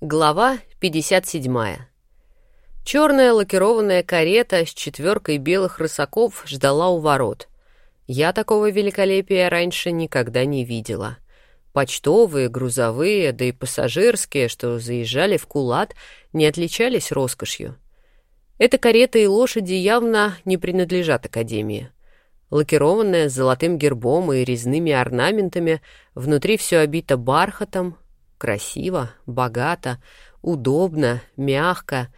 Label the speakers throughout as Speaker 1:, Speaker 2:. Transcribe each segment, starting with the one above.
Speaker 1: Глава 57. Черная лакированная карета с четверкой белых рысаков ждала у ворот. Я такого великолепия раньше никогда не видела. Почтовые, грузовые, да и пассажирские, что заезжали в Кулат, не отличались роскошью. Эта карета и лошади явно не принадлежат Академии. Лакированная с золотым гербом и резными орнаментами, внутри все обито бархатом, Красиво, богато, удобно, мягко.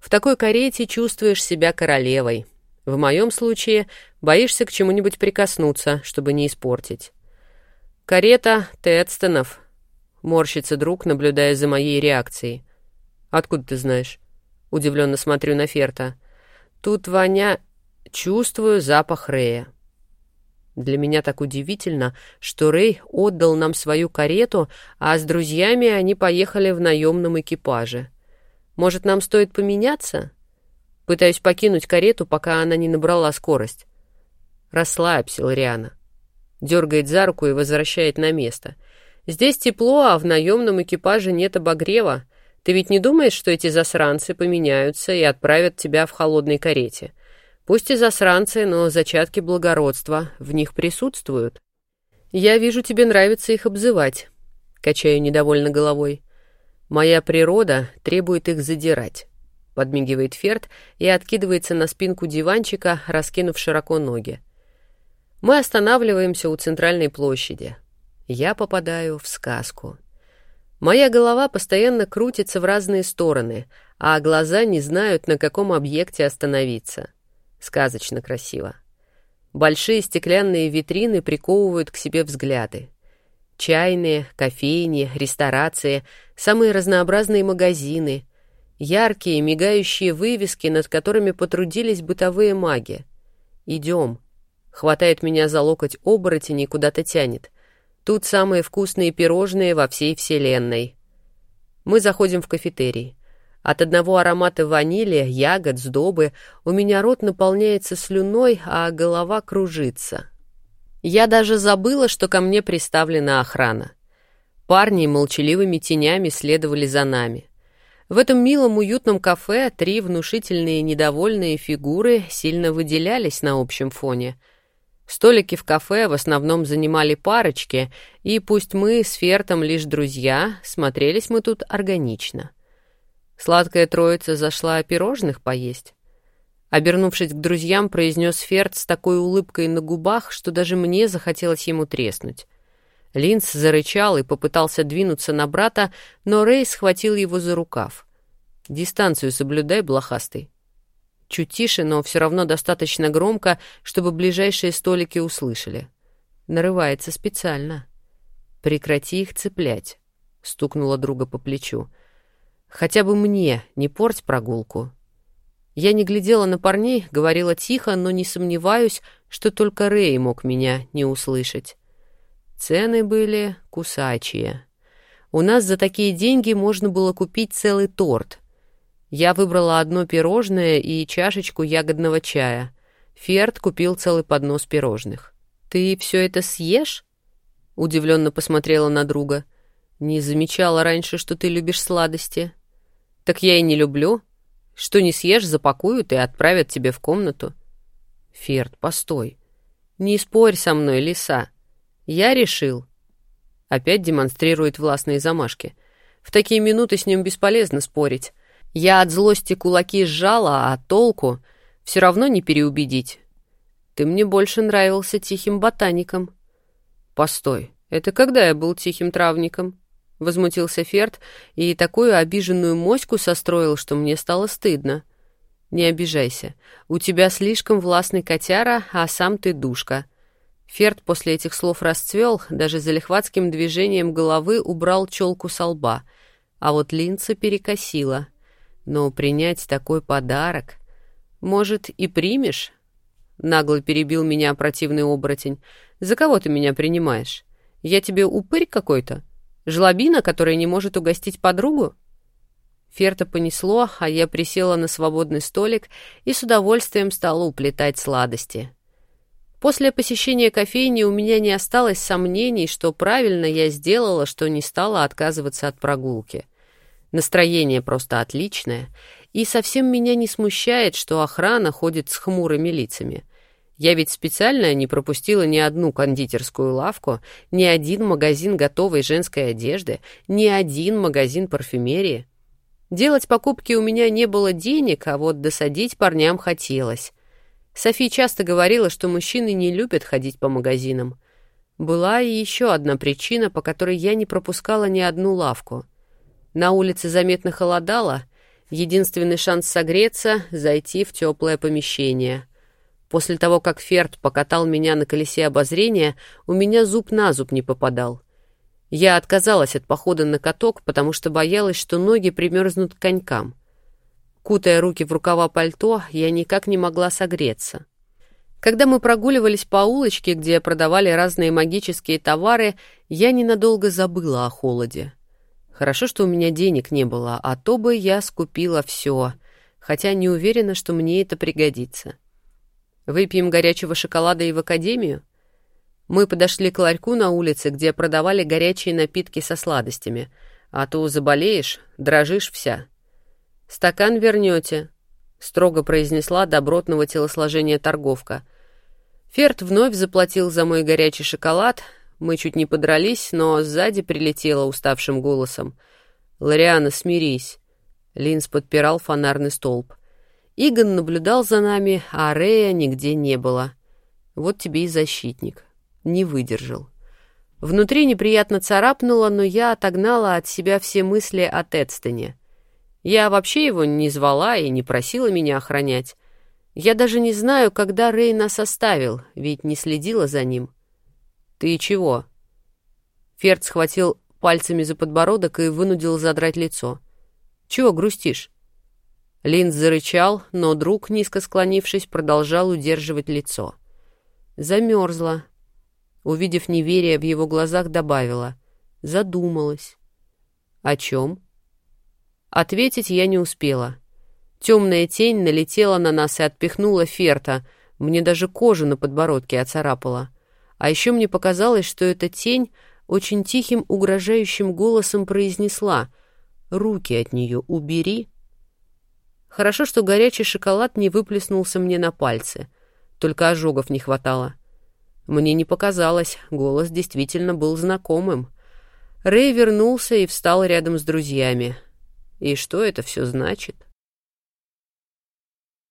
Speaker 1: В такой карете чувствуешь себя королевой. В моем случае боишься к чему-нибудь прикоснуться, чтобы не испортить. Карета Тедстонов. Морщится друг, наблюдая за моей реакцией. Откуда ты знаешь? Удивленно смотрю на Ферта. Тут воня... Чувствую запах Рея. Для меня так удивительно, что Рэй отдал нам свою карету, а с друзьями они поехали в наемном экипаже. Может, нам стоит поменяться? Пытаюсь покинуть карету, пока она не набрала скорость. Расслабься, Лориана. Дергает за руку и возвращает на место. Здесь тепло, а в наемном экипаже нет обогрева. Ты ведь не думаешь, что эти засранцы поменяются и отправят тебя в холодной карете? Пусть и засранцы, но зачатки благородства в них присутствуют. Я вижу, тебе нравится их обзывать. Качаю недовольно головой. Моя природа требует их задирать. Подмигивает Ферд и откидывается на спинку диванчика, раскинув широко ноги. Мы останавливаемся у центральной площади. Я попадаю в сказку. Моя голова постоянно крутится в разные стороны, а глаза не знают, на каком объекте остановиться. Сказочно красиво. Большие стеклянные витрины приковывают к себе взгляды. Чайные, кофейни, ресторации, самые разнообразные магазины, яркие мигающие вывески, над которыми потрудились бытовые маги. Идем. Хватает меня за локоть оборотень и куда-то тянет. Тут самые вкусные пирожные во всей вселенной. Мы заходим в кафетерий. От одного аромата ванили, ягод, сдобы у меня рот наполняется слюной, а голова кружится. Я даже забыла, что ко мне приставлена охрана. Парни молчаливыми тенями следовали за нами. В этом милом уютном кафе три внушительные недовольные фигуры сильно выделялись на общем фоне. Столики в кафе в основном занимали парочки, и пусть мы с Фертом лишь друзья, смотрелись мы тут органично. Сладкая троица зашла пирожных поесть. Обернувшись к друзьям, произнес Ферд с такой улыбкой на губах, что даже мне захотелось ему треснуть. Линз зарычал и попытался двинуться на брата, но Рэй схватил его за рукав. «Дистанцию соблюдай, блохастый». Чуть тише, но все равно достаточно громко, чтобы ближайшие столики услышали. Нарывается специально. «Прекрати их цеплять», — стукнула друга по плечу. Хотя бы мне не порть прогулку. Я не глядела на парней, говорила тихо, но не сомневаюсь, что только Рэй мог меня не услышать. Цены были кусачие. У нас за такие деньги можно было купить целый торт. Я выбрала одно пирожное и чашечку ягодного чая. Ферд купил целый поднос пирожных. «Ты все это съешь?» Удивленно посмотрела на друга. «Не замечала раньше, что ты любишь сладости». «Так я и не люблю. Что не съешь, запакуют и отправят тебе в комнату». «Ферд, постой. Не спорь со мной, лиса. Я решил». Опять демонстрирует властные замашки. В такие минуты с ним бесполезно спорить. Я от злости кулаки сжала, а толку все равно не переубедить. Ты мне больше нравился тихим ботаником. Постой, это когда я был тихим травником? — возмутился Ферд и такую обиженную моську состроил, что мне стало стыдно. «Не обижайся. У тебя слишком властный котяра, а сам ты душка». Ферд после этих слов расцвел, даже залихватским движением головы убрал челку со лба, а вот линца перекосила. Но принять такой подарок... Может, и примешь? Нагло перебил меня противный оборотень. За кого ты меня принимаешь? Я тебе упырь какой-то? Жлобина, которая не может угостить подругу? Ферта понесло, а я присела на свободный столик и с удовольствием стала уплетать сладости. После посещения кофейни у меня не осталось сомнений, что правильно я сделала, что не стала отказываться от прогулки. Настроение просто отличное, и совсем меня не смущает, что охрана ходит с хмурыми лицами. Я ведь специально не пропустила ни одну кондитерскую лавку, ни один магазин готовой женской одежды, ни один магазин парфюмерии. Делать покупки у меня не было денег, а вот досадить парням хотелось. Софи часто говорила, что мужчины не любят ходить по магазинам. Была и еще одна причина, по которой я не пропускала ни одну лавку. На улице заметно холодало, единственный шанс согреться — зайти в теплое помещение. После того, как Ферд покатал меня на колесе обозрения, у меня зуб на зуб не попадал. Я отказалась от похода на каток, потому что боялась, что ноги примерзнут к конькам. Кутая руки в рукава пальто, я никак не могла согреться. Когда мы прогуливались по улочке, где продавали разные магические товары, я ненадолго забыла о холоде. Хорошо, что у меня денег не было, а то бы я скупила все, хотя не уверена, что мне это пригодится. Выпьем горячего шоколада и в академию? Мы подошли к ларьку на улице, где продавали горячие напитки со сладостями, а то заболеешь, дрожишь вся. «Стакан вернете», — строго произнесла добротного телосложения торговка. Ферд вновь заплатил за мой горячий шоколад. Мы чуть не подрались, но сзади прилетела уставшим голосом. «Лориана, смирись». Линз подпирал фонарный столб. Игон наблюдал за нами, а Рея нигде не было. Вот тебе и защитник. Не выдержал. Внутри неприятно царапнуло, но я отогнала от себя все мысли о Тедстоне. Я вообще его не звала и не просила меня охранять. Я даже не знаю, когда Рэй нас оставил, ведь не следила за ним. «Ты чего?» Ферд схватил пальцами за подбородок и вынудил задрать лицо. «Чего грустишь?» Линд зарычал, но друг, низко склонившись, продолжал удерживать лицо. Замерзла. Увидев неверие в его глазах, добавила. Задумалась. «О чем?» Ответить я не успела. Темная тень налетела на нас и отпихнула Ферта. Мне даже кожу на подбородке оцарапала. А еще мне показалось, что эта тень очень тихим, угрожающим голосом произнесла «Руки от нее убери». Хорошо, что горячий шоколад не выплеснулся мне на пальцы. Только ожогов не хватало. Мне не показалось, голос действительно был знакомым. Рэй вернулся и встал рядом с друзьями. И что это все значит?